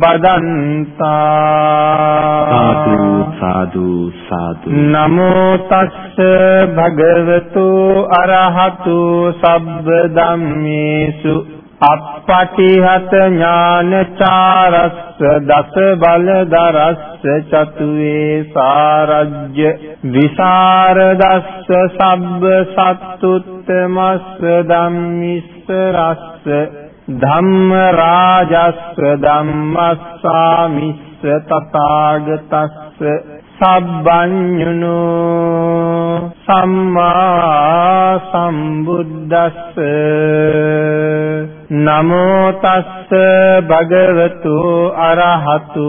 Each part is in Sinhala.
බදන්තා සාදු සාදු සාදු නමෝ තස්ස භගවතු අරහතු සබ්බ ධම්මේසු අප්පටිහත ඥානචාරස්ස දස බල දරස්ස චතුවේ සාරජ්‍ය විසරදස්ස සබ්බ සත්තුත්තමස්ස ධම්මිස්ස රස්ස ධම්ම රාජස්ස ධම්මස්සාමිස්ස තථාගතස්ස සබ්බඤුනෝ සම්මා සම්බුද්දස්ස නමෝ තස්ස භගවතු අරහතු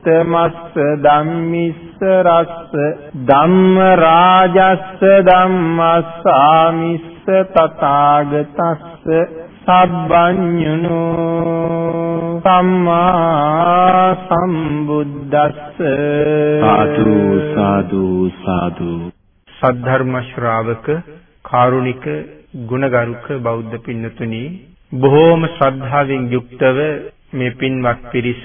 සත්තුත්තමස්ස ධම්මිස්ස රස්ස ධම්ම රාජස්ස ධම්මස්සාමිස්ස තථාගතස්ස සබ්බඤුනෝ සම්මා සම්බුද්දස්ස. සාදු සාදු සාදු. සද්ධර්ම ශ්‍රාවක කාරුණික ගුණගරුක බෞද්ධ පින්නතුනි බොහෝම ශ්‍රද්ධාවෙන් යුක්තව මේ පින්වත් පිරිස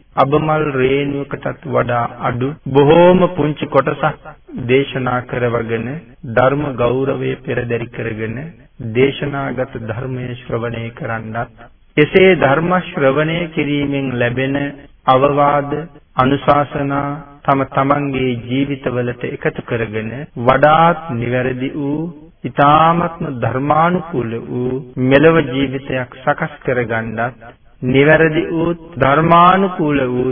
අබමල් රේණුවකටත් වඩා අඩු බොහෝම පුංචි කොටසක් දේශනා කරවගෙන ධර්ම ගෞරවය පෙරදරි කරගෙන දේශනාගත ධර්මයේ ශ්‍රවණය කරන්නත් එසේ ධර්ම ශ්‍රවණය කිරීමෙන් ලැබෙන අවවාද අනුශාසනා තම තමන්ගේ ජීවිතවලට එකතු කරගෙන වඩාත් නිවැරදි වූ ඊ타ත්ම ධර්මානුකූල වූ මෙලව ජීවිතයක් සකස් කරගන්නත් නිවැරදි වූ ධර්මානුකූල වූ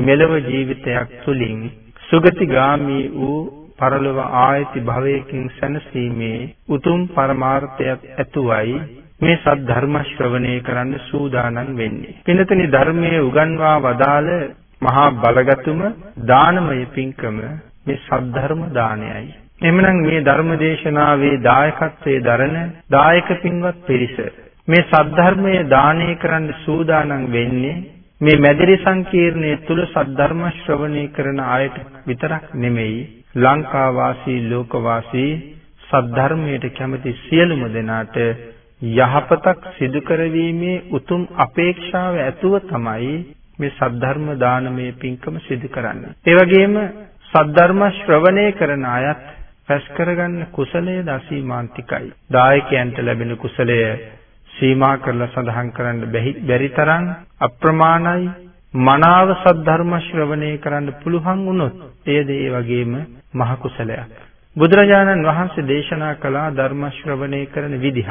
මෙලව ජීවිතයක් තුලින් සුගතිගාමී වූ පරලොව ආයති භවයකින් සැනසීමේ උතුම් පරමාර්ථයක් ඇතුවයි මේ සත් ධර්ම ශ්‍රවණය කරන්න සූදානම් වෙන්නේ. පින්තනි ධර්මයේ උගන්වා වදාළ මහා බලගතුම දානමය පින්කම මේ සත් ධර්ම දානයයි. එhmenan මේ ධර්ම දේශනාවේ දායකත්වයේ දරන දායක පින්වත් පිරිස මේ සත් ධර්මයේ දානය කරන්න සූදානම් වෙන්නේ මේ මැදිරි සංකීර්ණයේ තුල සත් ධර්ම ශ්‍රවණය කරන අයට විතරක් නෙමෙයි ලංකා වාසී ලෝක වාසී සද්ධර්මයට කැමති සියලුම දෙනාට යහපතක් සිදු කරවීමේ උතුම් අපේක්ෂාව ඇතුව තමයි මේ සද්ධර්ම දානමය පින්කම සිදු කරන්නේ. ඒ වගේම සද්ධර්ම ශ්‍රවණය කරන අයත් රැස් කරගන්න කුසලය දසීමාන්තිකයි. දායකයන්ට ලැබෙන කුසලය සීමා කරලා සඳහන් කරන්න බැරි තරම් අප්‍රමාණයි මනාව සද්ධර්ම ශ්‍රවණය කරන්න පුළුවන් වුණොත් එයද ඒ වගේම මහ කුසලයක්. බුදුරජාණන් වහන්සේ දේශනා කළ ධර්ම ශ්‍රවණය කරන විදිහක්.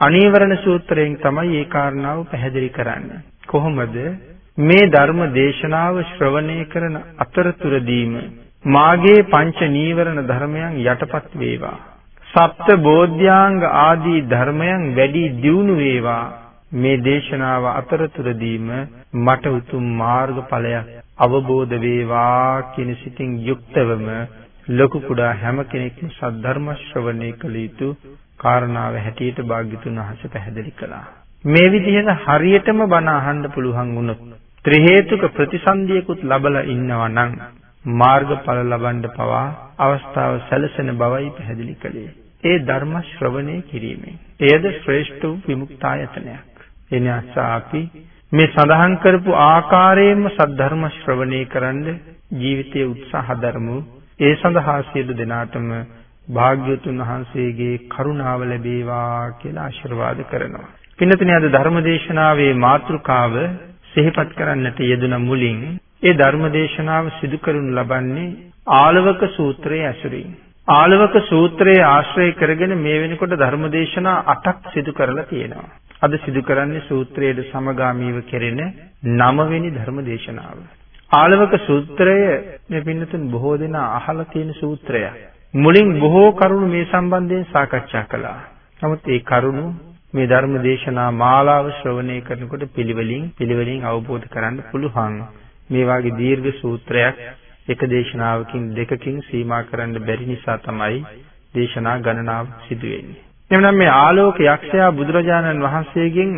අනීවරණ සූත්‍රයෙන් තමයි ඒ කාරණාව පැහැදිලි කරන්නේ. කොහොමද මේ ධර්ම දේශනාව ශ්‍රවණය කරන අතරතුරදීම මාගේ පංච නීවරණ ධර්මයන් යටපත් වේවා. සප්ත බෝධ්‍යාංග ආදී ධර්මයන් වැඩි දියුණු වේවා. මේ දේශනාව අතරතුරදීම මට උතුම් මාර්ගඵලයක් අවබෝධ වේවා කියන සිතින් යුක්තවම ලොකු කුඩා හැම කෙනෙක්ම සද්ධර්ම ශ්‍රවණය කළ යුතු කාරණාව හැටියට භාග්‍යතුන් වහන්සේ පැහැදිලි කළා. මේ විදිහට හරියටම බණ අහන්න පුළුවන් වුණොත් ත්‍රි හේතුක ප්‍රතිසන්දියකුත් ලබලා ඉන්නවා නම් මාර්ගඵල ලබන්න පවා අවස්ථාව සැලසෙන බවයි පැහැදිලි කළේ. ඒ ධර්ම ශ්‍රවණය කිරීමෙන්. එයද ශ්‍රේෂ්ඨ වූ විමුක්තායතනයක්. එනිසා අපි මේ සඳහන් කරපු ආකාරයෙන්ම සද්ධර්ම ශ්‍රවණය කරන්න ජීවිතයේ උත්සාහ දරමු. ඒ සඳහා සියලු දෙනාටම භාග්‍යවතුන් වහන්සේගේ කරුණාව ලැබේවා කියලා ආශිර්වාද කරනවා. පින්නතුනි අද ධර්මදේශනාවේ මාතෘකාව සිහිපත් කරන්නට යෙදුන මුලින් ඒ ධර්මදේශනාව සිදු කරනු ලබන්නේ ආලවක සූත්‍රයේ ඇසුරින්. ආලවක සූත්‍රයේ ආශ්‍රය කරගෙන මේ වෙනකොට ධර්මදේශනා 8ක් සිදු කරලා තියෙනවා. අද සිදු කරන්නේ සූත්‍රයේ සමගාමීව කෙරෙන 9 වෙනි ධර්මදේශනාව. ආලවක සූත්‍රය මේ පින්නතුන් බොහෝ දෙනා අහලා තියෙන සූත්‍රයක්. මුලින් බොහෝ කරුණු මේ සම්බන්ධයෙන් සාකච්ඡා කළා. නමුත් ඒ කරුණු මේ ධර්ම දේශනා මාලාව ශ්‍රවණය කරනකොට පිළිවෙලින් පිළිවෙලින් අවබෝධ කරගන්න පුළුවන්. මේ වාගේ දීර්ඝ සූත්‍රයක් එක දේශනාවකින් දෙකකින් සීමා කරන්න බැරි නිසා තමයි දේශනා ගණනාව සිදු වෙන්නේ. එhmenan මේ ආලෝක යක්ෂයා බුදුරජාණන් වහන්සේගෙන්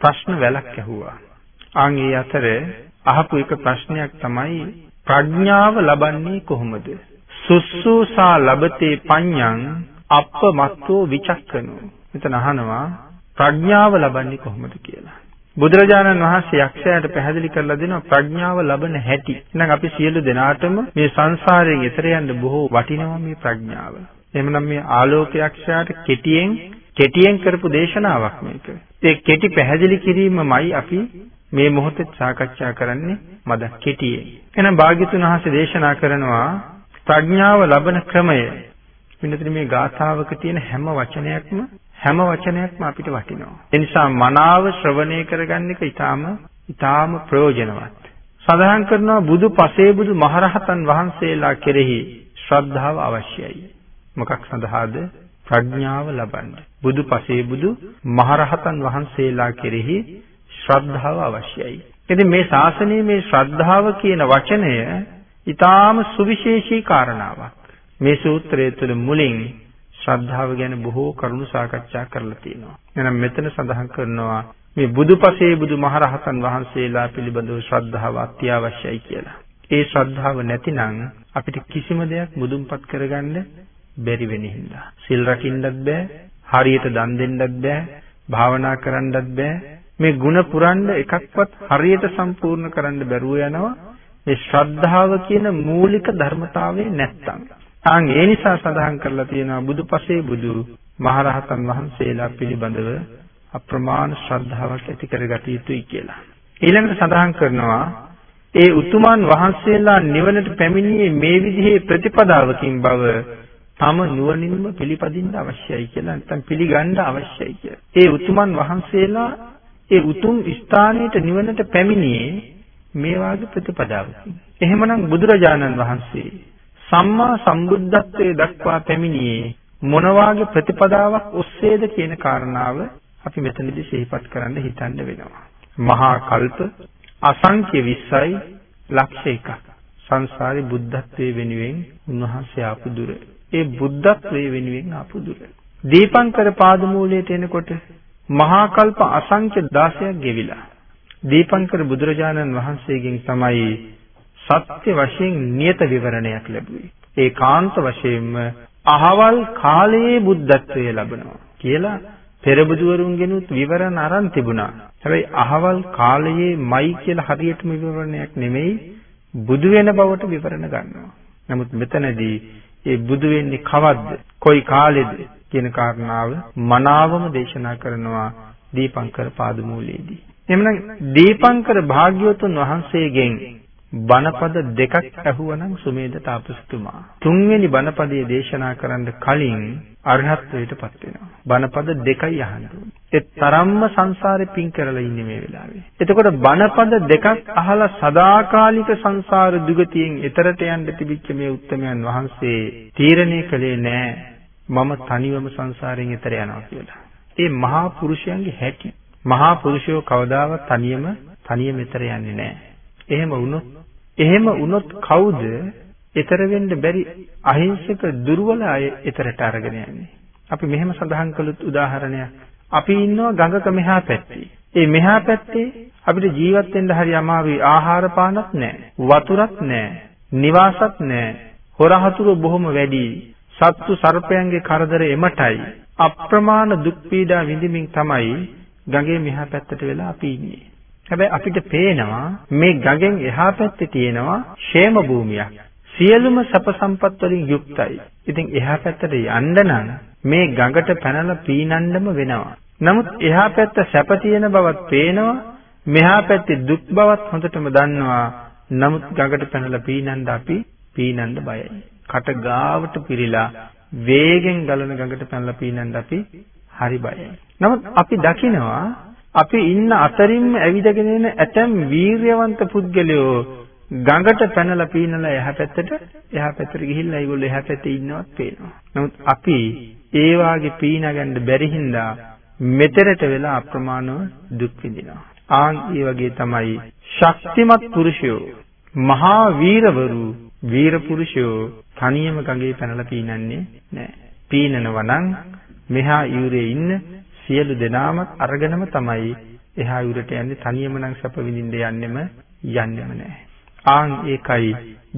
ප්‍රශ්න වැලක් ඇහුවා. ආන් ඒ අතර අහපු එක ප්‍රශ්නයක් තමයි ප්‍රඥාව ලබන්නේ කොහොමද? සුස්සූසා ලබතේ පඤ්ඤං අප්පමත්තෝ විචක්කනෝ. මෙතන අහනවා ප්‍රඥාව ලබන්නේ කොහොමද කියලා. බුදුරජාණන් වහන්සේ යක්ෂයාට පැහැදිලි කරලා දෙනවා ප්‍රඥාව ලබන හැටි. එහෙනම් අපි සියලු දෙනාටම මේ සංසාරයෙන් එතර යන්න බොහෝ වටිනවා මේ ප්‍රඥාව. එහෙමනම් මේ ආලෝක යක්ෂයාට කෙටියෙන් කෙටියෙන් කරපු දේශනාවක් මේක. ඒ කෙටි පැහැදිලි කිරීමමයි අපි මේ මොහොතේ සාකච්ඡා කරන්නේ මද කෙටියෙන්. එහෙනම් භාග්‍යතුන් වහන්සේ දේශනා කරනවා ප්‍රඥාව ලබන ක්‍රමය. වින්නතර මේ ගාථාවක තියෙන හැම වචනයක්ම හැම වචනයක්ම අපිට වටිනවා. ඒ නිසා මනාව ශ්‍රවණය කරගන්න එක ඊටාම ඊටාම ප්‍රයෝජනවත්. සඳහන් කරනවා බුදු පසේ බුදු මහරහතන් වහන්සේලා කෙරෙහි ශ්‍රද්ධාව අවශ්‍යයි. මොකක් සඳහාද? ප්‍රඥාව ලබන්න. බුදු පසේ බුදු මහරහතන් වහන්සේලා කෙරෙහි ශ්‍රද්ධාව අවශ්‍යයි. ඉතින් මේ ශාසනයේ මේ ශ්‍රද්ධාව කියන වචනය ඊටාම සුවිශේෂී කාරණාවක්. මේ සූත්‍රය තුළ මුලින් ශ්‍රද්ධාව ගැන බොහෝ කරුණු සාකච්ඡා කරලා තියෙනවා. එහෙනම් මෙතන සඳහන් කරනවා මේ බුදුපසේ බුදුමහරහතන් වහන්සේලා පිළිබඳව ශ්‍රද්ධාව අත්‍යවශ්‍යයි කියලා. ඒ ශ්‍රද්ධාව නැතිනම් අපිට කිසිම දෙයක් මුදුන්පත් කරගන්න බැරි වෙන හින්දා. සිල් රකින්නත් බෑ, හරියට දන් දෙන්නත් බෑ, භාවනා කරන්නත් බෑ. මේ ಗುಣ පුරන්න එකක්වත් හරියට සම්පූර්ණ කරන්න බැරුව යනවා. මේ ශ්‍රද්ධාව කියන මූලික ධර්මතාවය නැත්තම්. ආන් ඒ නිසා සඳහන් කරලා තියෙනවා බුදුපසේ බුදු මහරහතන් වහන්සේලා පිළිබඳව අප්‍රමාණ ශ්‍රද්ධාවක් ඇති කරගත යුතුයි කියලා. ඊළඟට සඳහන් කරනවා ඒ උතුමන් වහන්සේලා නිවනට පැමිණියේ මේ විදිහේ ප්‍රතිපදාවකින් බව තම නුවණින්ම පිළිපදින්න අවශ්‍යයි කියලා නැත්නම් පිළිගන්න අවශ්‍යයි කියලා. ඒ උතුමන් වහන්සේලා ඒ උතුම් ස්ථානයට නිවනට පැමිණියේ මේ වාගේ ප්‍රතිපදාවකින්. එහෙමනම් බුදුරජාණන් වහන්සේ සම්මා සම්බුද්ධත්වයේ දක්වා පැමිණියේ මොන වාගේ ප්‍රතිපදාවක් ඔස්සේද කියන කාරණාව අපි මෙතනදී සිහිපත් කරන්න හිතන්න වෙනවා. මහා කල්ප අසංඛ්‍ය 20යි ලක්ෂ එකක්. සංසාරේ බුද්ධත්වයේ වෙනුවෙන් උන්වහන්සේ ආපු දුර. ඒ බුද්ධත්වයේ වෙනුවෙන් ආපු දුර. දීපංකර පාදමූලයට එනකොට මහා කල්ප අසංඛ්‍ය 16ක් ගෙවිලා. දීපංකර බුදුරජාණන් වහන්සේගෙන් තමයි සත්‍ය වශයෙන් නියත විවරණයක් ලැබුවේ. ඒකාන්ත වශයෙන්ම අහවල් කාලයේ බුද්ධත්වය ලැබනවා කියලා පෙරබුදුවරුන්ගෙනුත් විවරණ අරන් තිබුණා. හැබැයි අහවල් කාලයේ මයි කියලා හරියටම විවරණයක් නෙමෙයි බුදු වෙන බවට විවරණ ගන්නවා. නමුත් මෙතනදී ඒ බුදු වෙන්නේ කවද්ද? කොයි කාලෙද කියන කාරණාව මනාවම දේශනා කරනවා දීපංකර පාදමූලයේදී. එhmenan දීපංකර භාග්‍යවතුන් වහන්සේගෙන් බණපද දෙකක් ඇහුවනම් සුමේද තාපසතුමා තුන්වෙනි බණපදයේ දේශනා කරන්න කලින් අරහත්ත්වයටපත් වෙනවා. බණපද දෙකයි අහන්න ඒ තරම්ම සංසාරේ පින් කරලා ඉන්නේ මේ වෙලාවේ. එතකොට බණපද දෙකක් අහලා සදාකාලික සංසාර දුගතියෙන් එතරට යන්න තිබිච්ච මේ උත්තමයන් වහන්සේ තීරණය කළේ නෑ මම තනිවම සංසාරයෙන් එතර යනවා කියලා. ඒ මහා පුරුෂයන්ගේ හැටි. මහා පුරුෂයෝ කවදාවත් තනියම තනියම එතර යන්නේ නෑ. එහෙම වුණොත් එහෙම වුණොත් කවුද ඊතර වෙන්න බැරි අහිංසක දුර්වල අය ඊතරට අරගෙන යන්නේ. අපි මෙහෙම සඳහන් කළොත් උදාහරණයක්. අපි ඉන්නවා ගඟක මෙහා පැත්තේ. ඒ මෙහා පැත්තේ අපිට ජීවත් වෙන්න හරි අමාරුයි. ආහාර පානක් නැහැ. වතුරක් නැහැ. නිවාසක් නැහැ. හොරහතුරු බොහොම වැඩි. සත්තු සර්පයන්ගේ කරදර එමටයි. අප්‍රමාණ දුක් පීඩා විඳින්මින් තමයි ගඟේ මෙහා පැත්තට වෙලා අපි ඉන්නේ. හැබැයි අපිට පේනවා මේ ගඟෙන් එහා පැත්තේ තියෙනවා ෂේම භූමියක්. සියලුම සැප සම්පත් වලින් යුක්තයි. ඉතින් එහා පැත්තට යන්න නම් මේ ගඟට පැනලා පීනන්නම වෙනවා. නමුත් එහා පැත්ත සැප තියෙන බවත් පේනවා. මෙහා පැත්තේ දුක් බවත් හොඳටම දන්නවා. නමුත් ගඟට පැනලා පීනන්න අපි පීනන්න බයයි. කට ගාවට පිරීලා වේගෙන් ගලන ගඟට පැනලා පීනන්න අපි හරි බයයි. නමුත් අපි දකිනවා අපි ඉන්න අතරින්ම ඇවිදගෙන එන ඇතැම් වීරියවන්ත පුද්ගලයෝ ගඟට පැනලා පීනලා එහා පැත්තට එහා පැත්තට ගිහිල්ලා ඒගොල්ලෝ එහා පැත්තේ ඉන්නවත් පේනවා. නමුත් අපි ඒ වාගේ පීනගන්න බැරි හින්දා මෙතරට වෙලා අප්‍රමාණව දුක් විඳිනවා. ආන් ඒ වගේ තමයි ශක්තිමත් පුරුෂයෝ මහා වීරවරු වීර පුරුෂයෝ තනියම ගඟේ පැනලා පීනන්නේ නැහැ. පීනනවා නම් මෙහා යූරේ ඉන්න සියලු දෙනාම අරගෙනම තමයි එහා යුරට යන්නේ තනියම නම් සැප විඳින්න යන්නෙම යන්නෙම නැහැ. ආන් ඒකයි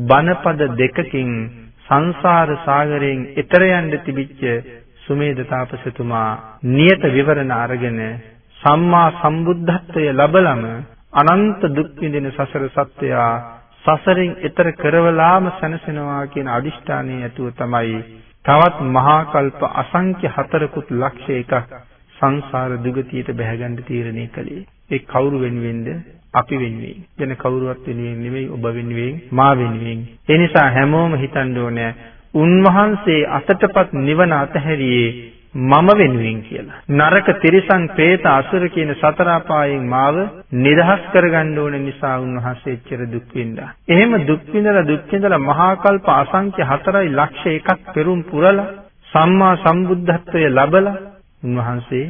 බණපද දෙකකින් සංසාර සාගරයෙන් එතර යන්න තිබිච්ච සුමේද තාපසතුමා නියත විවරණ අරගෙන සම්මා සම්බුද්ධත්වය ලැබලම අනන්ත දුක් විඳින සසර සත්වයා සසරින් එතර කරවලාම සැනසෙනවා කියන අදිෂ්ඨානය ඇතුව තමයි තවත් මහා කල්ප අසංඛ්‍ය හතරකුත් ලක්ෂ එකක් සංසාර දුගතියට බැහැගන්න තීරණය කළේ. ඒ කවුරු වෙනුවෙන්ද? අපි වෙනුවෙන්. වෙන කවුරුවත් වෙනුවෙන් නෙමෙයි ඔබ වෙනුවෙන්, මා වෙනුවෙන්. ඒ නිසා හැමෝම හිතන්න ඕනේ උන්වහන්සේ අසටපත් නිවන අතහැරියේ මම වෙනුවෙන් කියලා. නරක තිරිසන් പ്രേත අසුර කියන සතර අපායෙන් මාව නිදහස් කරගන්න ඕන නිසා උන්වහන්සේ එච්චර දුක් විඳා. එහෙම දුක් විඳලා දුක් විඳලා මහා කල්ප අසංඛ්‍ය 4යි ලක්ෂ එකක් පෙරුම් පුරලා සම්මා සම්බුද්ධත්වයේ ලබලා උන්වහන්සේ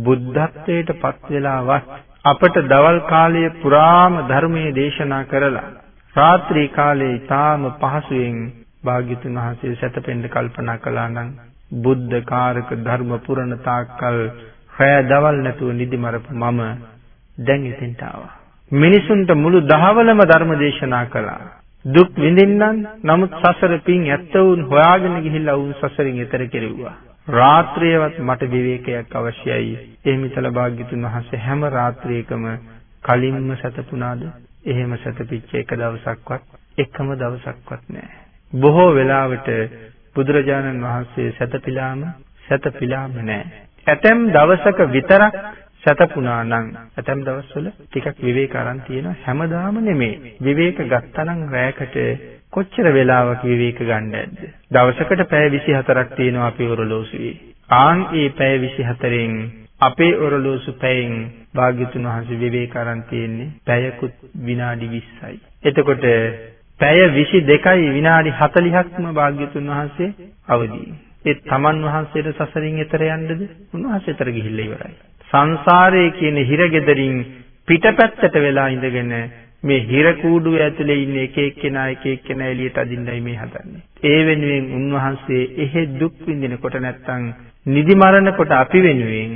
බුද්ධත්වයට පත් වෙලාවත් අපට දවල් කාලයේ පුරාම ධර්මයේ දේශනා කරලා රාත්‍රී කාලයේ ඊටාම පහසුවෙන් භාග්‍යතුන් වහන්සේ සැතපෙන්න කල්පනා කළා නම් බුද්ධ කාරක ධර්ම පුරණ තාක්කල් රැය දවල් නැතුව නිදි මරපු මම දැන් එතෙන්ට ආවා. මිනිසුන්ට මුළු දහවලම ධර්ම දේශනා කළා. දුක් විඳින්නන් නමුත් සසර පින් ඇත්ත වුන් හොයාගෙන ගිහිල්ලා වුන් සසරින් එතර කෙරෙව්වා. රාත්‍රියවත් මට විවේකයක් අවශ්‍යයි. එහෙම හිතලා භාග්‍යතුන් වහන්සේ හැම රාත්‍රියකම කලින්ම සතපුණාද? එහෙම සතපිච්ච එක දවසක්වත් එකම දවසක්වත් නැහැ. බොහෝ වෙලාවට බුදුරජාණන් වහන්සේ සතපිලාම සතපිලාම නැහැ. ඇතැම් දවසක විතරක් සතපුණා නම් ඇතැම් දවස්වල ටිකක් විවේක අරන් තියෙනවා හැමදාම නෙමෙයි. විවේක ගත්තනම් රැයකට කොච්චර වෙලාවක විවේක ගන්න ඇද්ද? දවසකට පැය 24ක් තියෙනවා අපේ ඔරලෝසුවේ. ආන් ඒ පැය 24න් අපේ ඔරලෝසු පැයෙන් භාග්‍යතුන් වහන්සේ විවේක අරන් තියෙන්නේ පැයකුත් විනාඩි 20යි. එතකොට පැය 22යි විනාඩි 40ක්ම භාග්‍යතුන් වහන්සේ අවදි. ඒ තමන් වහන්සේට සසරින් එතර යන්නද? උන්වහන්සේ එතර ගිහිල්ලා ඉවරයි. සංසාරයේ කියන හිරගෙදරින් පිටපැත්තට වෙලා ඉඳගෙන මේ හිර කූඩුව ඇතුලේ ඉන්න එක එක්කෙනා එක එක්කෙනා එළියට අදින්නයි මේ හදන්නේ. ඒ වෙනුවෙන් උන්වහන්සේ එහෙ දුක් විඳිනකොට නැත්තම් නිදි මරණකොට අපි වෙනුවෙන්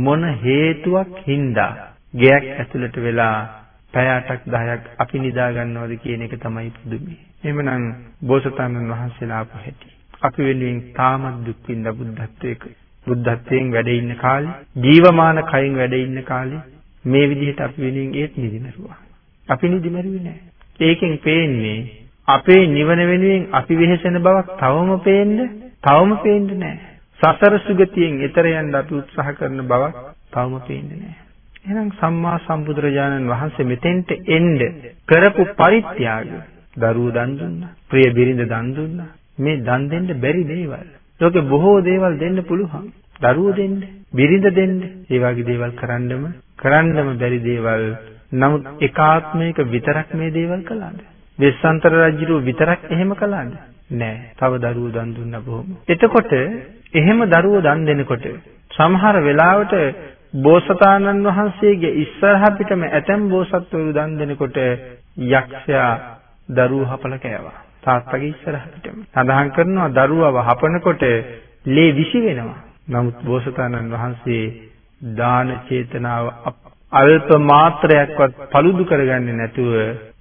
මොන හේතුවක් හින්දා ගයක් ඇතුළට වෙලා පැය 8ක් 10ක් අපි නිදා ගන්නවද කියන එක තමයි පුදුමයි. එහෙමනම් බෝසතාණන් වහන්සේලා ආපු හැටි. අපි වෙනුවෙන් තාමත් දුක් විඳ බුද්ධත්වයක බුද්ධත්වයෙන් වැඩ ඉන්න කාලේ ජීවමාන කයින් වැඩ ඉන්න කාලේ මේ විදිහට අපි වෙනුවෙන් ඒත් නිදිමරුවා. අපි නිදිමරුවේ නැහැ. ඒකෙන් පේන්නේ අපේ නිවන වෙනුවෙන් අපි වෙහෙසෙන බවක් තවම පේන්නේ තවම පේන්නේ නැහැ. සසර සුගතියෙන් එතර යන්න අපි උත්සාහ කරන බවක් තවම පේන්නේ නැහැ. එහෙනම් සම්මා සම්බුදුරජාණන් වහන්සේ මෙතෙන්ට එන්න කරපු පරිත්‍යාග දරුවෝ දන් දුන්නා. ප්‍රිය බිරිඳ දන් දුන්නා. මේ දන් දෙන්න බැරි දේවල්. ලෝකේ බොහෝ දේවල් දෙන්න පුළුවන්. දරුවෝ දෙන්න, බිරිඳ දෙන්න, ඒ වගේ දේවල් කරන්නම කරන්නම බැරි දේවල්. නමුත් එකාත්මයක විතරක් මේ දේවල් කළාද? වෙස්සන්තර රජුරු විතරක් එහෙම කළාද? නෑ. තව දරුවෝ දන් දුන්නා බොහොම. එතකොට එහෙම දරුවෝ දන් දෙනකොට සමහර වෙලාවට බෝසතාණන් වහන්සේගේ ඉස්සරහ පිටම ඇතැම් බෝසත්වරු දන් දෙනකොට යක්ෂයා දරුවෝ හපල කෑවා. තාත්තගේ ඉස්සරහ පිටම. සඳහන් කරනවා දරුවව හපනකොට ලේ විසි වෙනවා. නමුත් බෝසතාණන් වහන්සේ දාන චේතනාව අල්ප මාත්‍රයක්වත් paludu කරගන්නේ නැතුව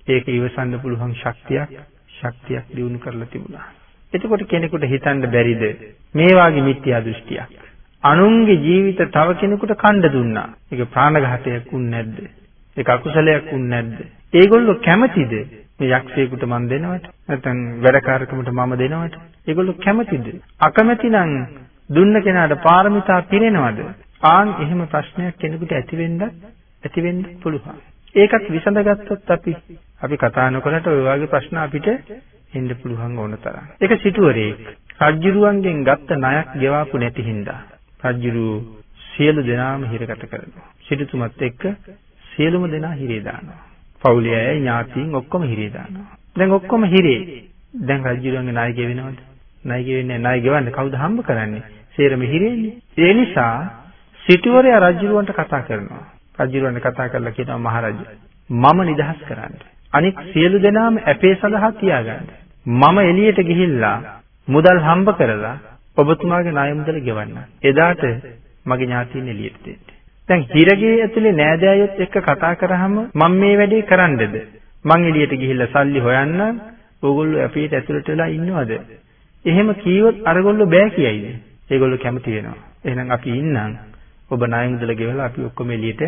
ඒක ඉවසන්න පුළුවන් ශක්තියක් ශක්තියක් දිනු කරලා තිබුණා. එතකොට කෙනෙකුට හිතන්න බැරිද මේ වාගේ මිත්‍යා දෘෂ්ටියක්. අනුන්ගේ ජීවිත තව කෙනෙකුට කණ්ඩ දුන්නා. ඒක ප්‍රාණඝාතයක් උන් නැද්ද? ඒක අකුසලයක් උන් නැද්ද? ඒගොල්ලෝ කැමතිද මේ යක්ෂයෙකුට මන් දෙනවට? නැත්නම් වැඩකාරකමට මම දෙනවට? ඒගොල්ලෝ කැමතිද? අකමැති නම් දුන්න කෙනාට පාරමිතා පිරෙනවද? ආන් එහෙම ප්‍රශ්නයක් කෙනෙකුට ඇති වෙන්නත් ඇති වෙන්න පුළුවන්. ඒකත් විසඳගත්තොත් අපි අපි කතා නොකරට ඔය වගේ ප්‍රශ්න අපිට එන්න පුළුවන් ඕන තරම්. ඒක සිටුවරේක්. රජ්ජුරුවන්ගෙන් ගත්ත ණයක් ගෙවාපු නැති හින්දා රජ්ජුරු සියලු දෙනාම හිරකට කරනවා. සිටුතුමත් එක්ක සියලුම දෙනා හිරේ දානවා. පවුලේ අය ඥාතීන් ඔක්කොම හිරේ දානවා. දැන් ඔක්කොම හිරේ. දැන් රජුගේ ණය ගෙවෙනවද? ණය ගෙවෙන්නේ ණය ගෙවන්න කවුද හම්බ කරන්නේ? සේරම හිරේනේ. ඒ නිසා සිටුවරයා රජුරවන්ට කතා කරනවා. රජුරවන්ට කතා කරලා කියනවා මහරජා මම නිදහස් කරන්න. අනික සියලු දෙනාම ඇපේ සඳහා තියාගන්න. මම එළියට ගිහිල්ලා මුදල් හම්බ කරලා ඔබතුමාගේ ණය මුදල ගෙවන්න. එදාට මගේ ඥාතීන් එළියට දෙන්න. දැන් හිරගේ ඇතුලේ නෑදෑයොත් එක්ක කතා කරාම මම මේ වැඩේ කරන්නද? මං එළියට ගිහිල්ලා සල්ලි හොයන්න ඕගොල්ලෝ අපිට ඇතුළට වෙලා ඉන්නවද? එහෙම කීවොත් අරගොල්ලෝ බෑ කියයිද? ඒගොල්ලෝ කැමති වෙනවා. එහෙනම් අපි ඉන්නම් ඔබ ණය මුදල ගෙවලා අපි ඔක්කොම එළියට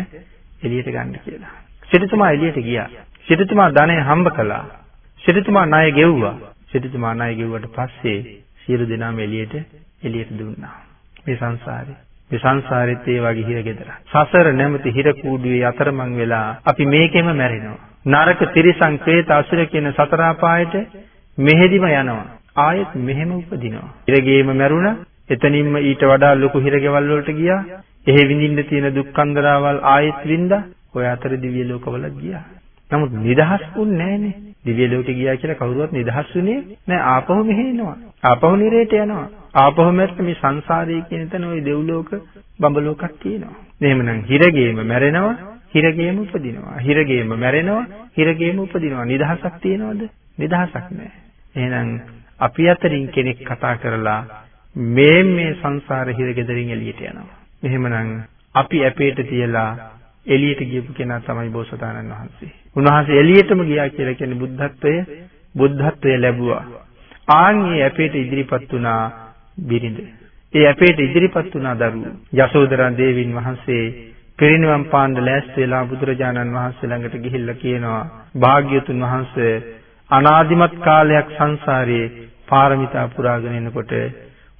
එළියට ගන්න කියලා. සිටුතුමා එළියට ගියා. සිටුතුමා ධනය හම්බ කළා. සිටුතුමා ණය ගෙව්වා. සිටුතුමා ණය ගෙව්වට පස්සේ සියලු දෙනාම එළියට එළියට දුන්නා. මේ සංසාරේ මේ සංසාරෙත් ඒ වගේ හිර ගෙදරක්. සසර නැමැති හිර කූඩුවේ අතරමං වෙලා අපි මේකෙම මැරෙනවා. නරක තිරිසන් പ്രേත අසුර කියන සතර අපායට මෙහෙදිම යනවා. ආයෙත් මෙහෙම උපදිනවා. හිරගේම මැරුණා. එතනින්ම ඊට වඩා ලොකු හිරගෙවල් වලට ගියා. එහෙ විඳින්න තියෙන දුක්ඛන්දරාවල් ආයෙත් වින්දා. ඔය අතර දිව්‍ය ලෝකවලත් ගියා. නමුත් නිදහස් වුන්නේ නැහනේ. දිව්‍ය ලෝකෙ ගියා කියලා කවුරුවත් නිදහස් වෙන්නේ නැහැ. ආපහු මෙහෙ එනවා. ආපහු නිරේට යනවා. ආපහු මෙත් මේ සංසාරයේ කියන තැන ওই දෙව්ලෝක බඹලෝකක් තියෙනවා. එහෙමනම් හිරගේම මැරෙනවා, හිරගේම උපදිනවා. හිරගේම මැරෙනවා, හිරගේම උපදිනවා. නිදහසක් තියනවද? නිදහසක් නැහැ. එහෙනම් අපි අතරින් කෙනෙක් කතා කරලා මේ මේ සංසාර හිරගෙදරින් එළියට යනවා. එහෙමනම් අපි ඇපේට තියලා එළියට ගියපු කෙනා තමයි බෝසතාණන් වහන්සේ. උන්වහන්සේ එළියටම ගියා කියලා කියන්නේ බුද්ධත්වය බුද්ධත්වය ලැබුවා. ආන්ගේ ඇපේට ඉදිරිපත් වුණා බිරිඳ. ඒ ඇපේට ඉදිරිපත් වුණා දරුවෝ. යසෝදරා දේවින් වහන්සේ පිරිනිවන් පාන්න ලෑස්ති වෙලා බුදුරජාණන් වහන්සේ ළඟට ගිහිල්ලා කියනවා භාග්‍යතුන් වහන්සේ අනාදිමත් කාලයක් සංසාරයේ පාරමිතා පුරාගෙන එනකොට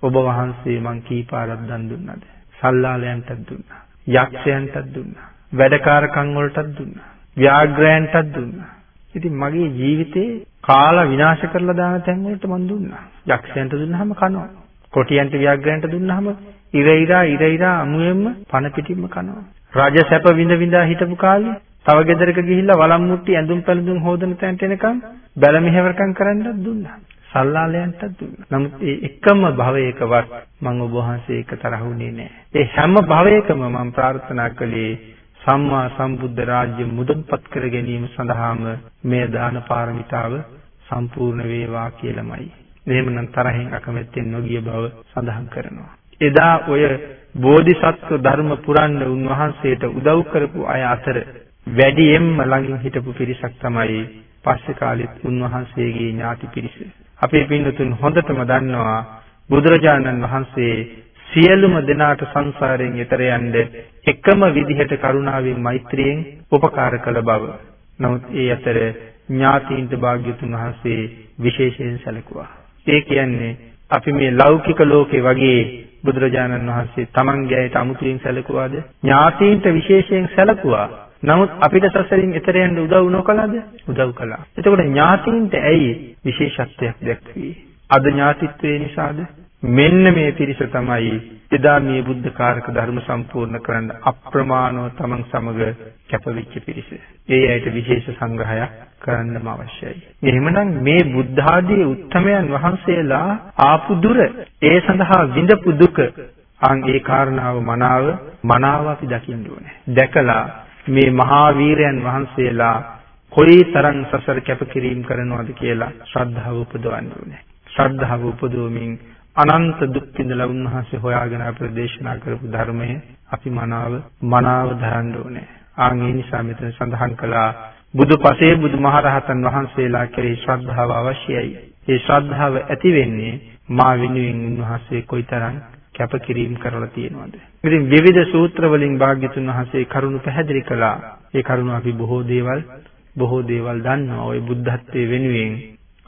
ඔබ වහන්සේ මං කී පාරක් දන් දුන්නද? සල්ලාලයන්ටත් දුන්නා. යක්ෂයන්ටත් දුන්නා. වැඩකාරකම් වලටත් දුන්නා. ව්‍යාග්‍රයන්ටත් දුන්නා. ඉතින් මගේ ජීවිතේ කාලා විනාශ කරලා දාන තැන් වලට මම දුන්නා. යක්ෂයන්ට දුන්නාම කනවා. කොටියන්ට ව්‍යාග්‍රයන්ට දුන්නාම ඉර ඉරා ඉර ඉරා අමුයෙන්ම පණ පිටින්ම කනවා. රජ සැප විඳ විඳා හිටපු කාලේ තව ගෙදරක ගිහිල්ලා වළම් මුට්ටි ඇඳුම් පැළඳුම් හොදන තැනට එනකම් බැල මෙහෙවරකම් කරන්නත් දුන්නා. සල්ලාලයන්ටත් දුන්නා. නමුත් ඒ එකම භවයකවත් මම ඔබ වහන්සේ එක තරහ වුණේ නැහැ. ඒ හැම භවයකම මම ප්‍රාර්ථනා කළේ සම්මා සම්බුද්ධ රාජ්‍ය මුදුන්පත් කර ගැනීම සඳහාම මේ දාන පාරමිතාව සම්පූර්ණ වේවා කියලාමයි. එහෙමනම් තරහෙන් අකමැත්තෙන් නොගිය බව සඳහන් කරනවා. එදා ඔය බෝධිසත්ව ධර්ම පුරන්න උන්වහන්සේට උදව් කරපු අය අතර වැඩියෙන්ම ළඟින් හිටපු පිරිසක් තමයි පස්සේ කාලෙත් උන්වහන්සේගේ ඥාති පිරිස. අපේ පින්නතුන් හොඳටම දන්නවා බුදුරජාණන් වහන්සේ සියලුම දෙනාට සංසාරයෙන් එතර යන්න එකම විදිහට කරුණාවෙන් මෛත්‍රියෙන් උපකාර කළ බව. නමුත් ඒ අතර ඥාතීන්ට භාග්‍යතුන් වහන්සේ විශේෂයෙන් සැලකුවා. ඒ කියන්නේ අපි මේ ලෞකික ලෝකේ වගේ බුදුරජාණන් වහන්සේ තමන්ගේ අයට අමුතුවෙන් සැලකුවාද? ඥාතීන්ට විශේෂයෙන් සැලකුවා. නමුත් අපිට සසරින් එතර යන්න උදව් නොකළාද? උදව් කළා. එතකොට ඥාතීන්ට ඇයි විශේෂත්වයක් දැක්වී? අද ඥාතිත්වයේ නිසාද? මෙන්න මේ පිරිස තමයි එදා මේ බුද්ධ කාරක ධර්ම සම්පූර්ණ කරන්න අප්‍රමාණව තමන් සමග කැපවිච්ච පිරිස. ඒ ඇයට විශේෂ සංග්‍රහයක් කරන්නම අවශ්‍යයි. එහෙමනම් මේ බුද්ධ ආදී උත්තමයන් වහන්සේලා ආපු දුර ඒ සඳහා විඳපු දුක අන් ඒ කාරණාව මනාව මනාව අපි දකින්න ඕනේ. දැකලා මේ මහා වීරයන් වහන්සේලා කොයිතරම් සසර කැපකිරීම කරනවද කියලා ශ්‍රද්ධාව උපදවන්න ඕනේ. ශ්‍රද්ධාව උපදවමින් අනන්ත දුක් විඳලා උන්වහන්සේ හොයාගෙන අපට දේශනා කරපු ධර්මය අපි මනාව මනාව දරන්න ඕනේ. ආන් ඒ නිසා මෙතන සඳහන් කළා බුදු පසේ බුදුමහරහතන් වහන්සේලා කෙරෙහි ශ්‍රද්ධාව අවශ්‍යයි. ඒ ශ්‍රද්ධාව ඇති වෙන්නේ මා වෙනුවෙන් උන්වහන්සේ කොයිතරම් කැපකිරීම කරලා තියෙනවද. ඉතින් විවිධ සූත්‍ර වලින් භාග්‍යතුන් වහන්සේ කරුණු පැහැදිලි කළා. ඒ කරුණු අපි බොහෝ දේවල් බොහෝ දේවල් දන්නවා. ওই බුද්ධත්වයේ වෙනුවෙන්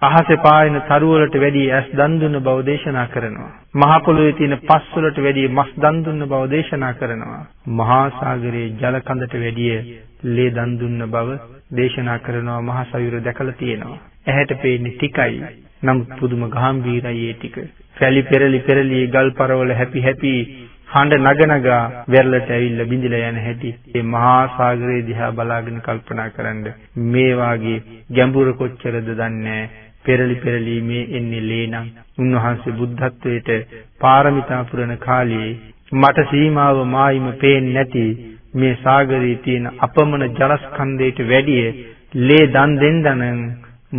අහසේ පායන තරු වලට වැඩි ඇස් දන් දුන්න බව දේශනා කරනවා. මහ පොළොවේ තියෙන පස් වලට වැඩි මස් දන් දුන්න බව දේශනා කරනවා. මහා සාගරයේ ජල කඳට වැඩි ලේ දන් දුන්න බව දේශනා කරනවා. මහා සයුර දැකලා තියෙනවා. ඇහැට පේන්නේ ටිකයි. නමුත් පුදුම ගැඹීරයි ඒ ටික. පැලි පෙරලි පෙරලි ගල් පරවල හැපි හැපි හඬ නගනගා වෙරළට ඇවිල්ලා බිඳිලා යන හැටි මේ මහා සාගරය දිහා බලාගෙන කල්පනා කරන්න මේ වාගේ ගැඹුර කොච්චරද දන්නේ පෙරලි පෙරලි මේ එන්නේ ලේනම් උන්වහන්සේ බුද්ධත්වයට පාරමිතා පුරන කාලේ මට සීමාව මායිම පේන්නේ නැති මේ සාගරයේ තියෙන අපමණ ජලස්කන්ධයට වැඩිය ලේ දන් දෙන්නනම්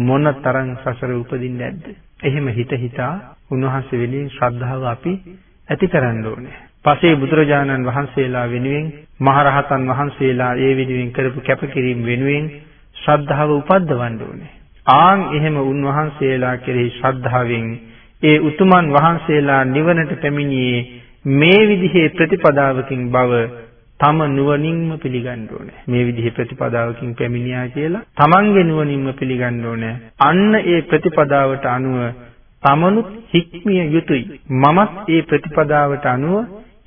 මොන තරම් සසර උපදින්නේ නැද්ද එහෙම හිත හිතා උන්වහන්සේ වෙලින් ශ්‍රද්ධාව අපි ඇති කරන්න ඕනේ පසේ බුදුරජාණන් වහන්සේලා වෙනුවෙන් මහරහතන් වහන්සේලා ඒ වෙනුවෙන් කරපු කැපකිරීම වෙනුවෙන් ශ්‍රද්ධාව උපද්දවන්න ඕනේ. ආන් එහෙම උන්වහන්සේලා කෙරෙහි ශ්‍රද්ධාවෙන් ඒ උතුමන් වහන්සේලා නිවනට පැමිණියේ මේ විදිහේ ප්‍රතිපදාවකින් බව තම නුවණින්ම පිළිගන්න ඕනේ. මේ විදිහේ ප්‍රතිපදාවකින් පැමිණියා කියලා තමන්ගේ නුවණින්ම පිළිගන්න ඕනේ. අන්න ඒ ප්‍රතිපදාවට අනුව තමනුත් හික්මිය යුතුයි. මමත් ඒ ප්‍රතිපදාවට අනුව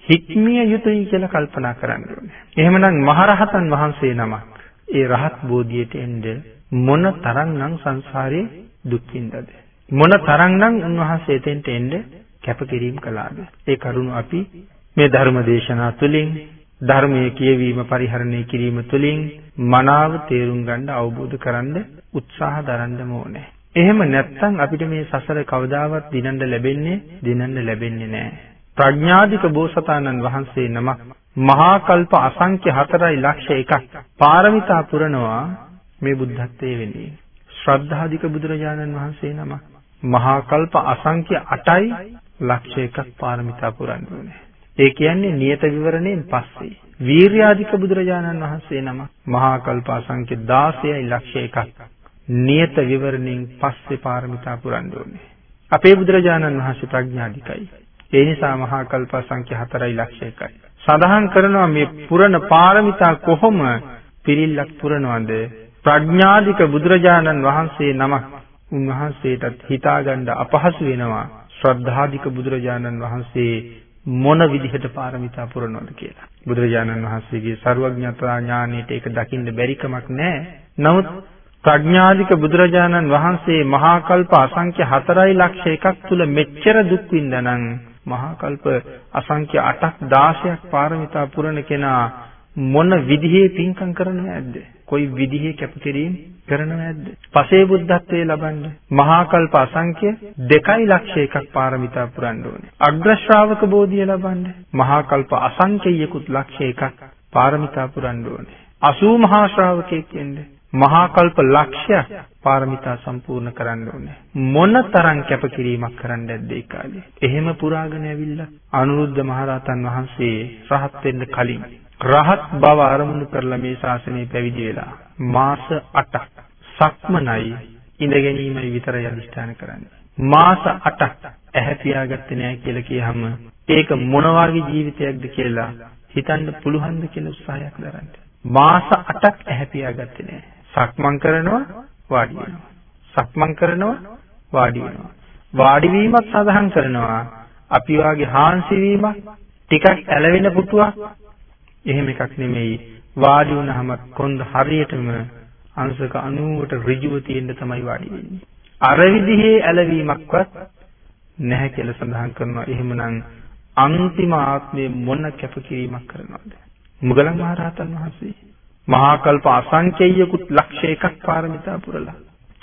හික්මිය යුතුයි කියලා කල්පනා කරන්න ඕනේ. එහෙමනම් මහරහතන් වහන්සේ නමක් ඒ රහත් බෝධියට එන්න මොන තරම්නම් සංසාරේ දුක් විඳද? මොන තරම්නම් උන්වහන්සේ එතෙන්ට එන්න කැපකිරීම කළාද? ඒ කරුණ අපි මේ ධර්ම දේශනා තුළින් ධර්මයේ කියවීම පරිහරණය කිරීම තුළින් මනාව තේරුම් ගන්න අවබෝධ කරන්න උත්සාහ දරන්න ඕනේ. එහෙම නැත්නම් අපිට මේ සසර කවදාවත් දිනන්න ලැබෙන්නේ දිනන්න ලැබෙන්නේ නැහැ. ප්‍රඥාධික බෝසතාණන් වහන්සේ නමක් මහා කල්ප අසංඛ්‍ය 4යි ලක්ෂ 1ක් පාරමිතා පුරනවා මේ බුද්ධත්වයේ වෙන්නේ. ශ්‍රද්ධාධික බුදුරජාණන් වහන්සේ නමක් මහා කල්ප අසංඛ්‍ය 8යි ලක්ෂ 1ක් පාරමිතා පුරන්න ඕනේ. ඒ කියන්නේ නියත විවරණයෙන් පස්සේ. වීර්යාධික බුදුරජාණන් වහන්සේ නම මහා කල්ප අසංඛ්‍ය 16යි ලක්ෂ 1ක් නියත විවරණයෙන් පස්සේ පාරමිතා පුරන්න ඕනේ. අපේ බුදුරජාණන් වහන්සේ ප්‍රඥාධිකයි. ඒ නිසා මහා කල්ප සංඛ්‍ය 4යි ලක්ෂ 1යි. සඳහන් කරනවා මේ පුරණ පාරමිතා කොහොම පිරිල්ලක් පුරනවද? ප්‍රඥාධික බුදුරජාණන් වහන්සේ නමක් උන්වහන්සේටත් හිතාගන්න අපහසු වෙනවා. ශ්‍රද්ධාධික බුදුරජාණන් වහන්සේ මොන විදිහට පාරමිතා පුරනවද කියලා. බුදුරජාණන් වහන්සේගේ ਸਰවඥතා ඥාණයට ඒක දකින්න බැරි කමක් නැහැ. නමුත් ප්‍රඥාධික බුදුරජාණන් වහන්සේ මහා කල්ප අසංඛ්‍ය 4 ලක්ෂ 1ක් තුල මෙච්චර දුක් විඳනනම් මහා කල්ප අසංඛ්‍ය 8ක් 16ක් පාරමිතා පුරන කෙනා මොන විදිහේ පින්කම් කරනව ඇද්ද? කොයි විදිහේ කැපකිරීම කරනව ඇද්ද? පසේ බුද්ධත්වයේ ලබන්න මහා කල්ප අසංඛ්‍ය 2 ලක්ෂ එකක් පාරමිතා පුරන්න ඕනේ. අග්‍ර ශ්‍රාවක බෝධිය ලබන්න මහා කල්ප අසංඛ්‍යයකුත් ලක්ෂ එකක් පාරමිතා පුරන්න ඕනේ. 80 මහා ශ්‍රාවකෙක් වෙන්නේ මහා කල්ප ලක්ෂයක් පාරමිතා සම්පූර්ණ කරන්න ඕනේ. මොන තරම් කැපකිරීමක් කරන්න ඇද්ද ඒ කාලේ. එහෙම පුරාගෙන ඇවිල්ලා අනුරුද්ධ මහරහතන් වහන්සේ රහත් වෙන්න කලින් රහත් බව අරමුණු කරලා මේ ශාසනය පැවිදි වෙලා මාස 8ක් සක්මනයි ඉඳ ගැනීමයි විතරයි අදිෂ්ඨාන කරන්නේ. මාස 8ක් ඇහැ පියාගත්තේ නැහැ කියලා කියහම ඒක මොන වගේ ජීවිතයක්ද කියලා හිතන්න පුළුවන්ද කියලා උත්සාහයක් දරන්න. මාස 8ක් ඇහැ පියාගත්තේ නැහැ. සක්මන් කරනවා වාඩි වෙනවා. සක්මන් කරනවා වාඩි වෙනවා. වාඩි වීමත් සඳහන් කරනවා. අපි වාගේ හාන්සි වීමක්, ටිකක් ඇලවෙන පුටුවක් එහෙම එකක් නෙමෙයි. වාඩි වුණාම කොන්ද හරියටම අංශක 90ට ඍජුව තියෙන්න තමයි වාඩි වෙන්නේ. අර විදිහේ ඇලවීමක්වත් නැහැ කියලා සඳහන් කරනවා. එහෙමනම් අන්තිම ආත්මයේ මොන කැපකිරීමක් කරනවද? මුගලන් මහරහතන් වහන්සේ මහා කල්ප අසංකේයකුත් ලක්ෂ එකක් පාරමිතා පුරලා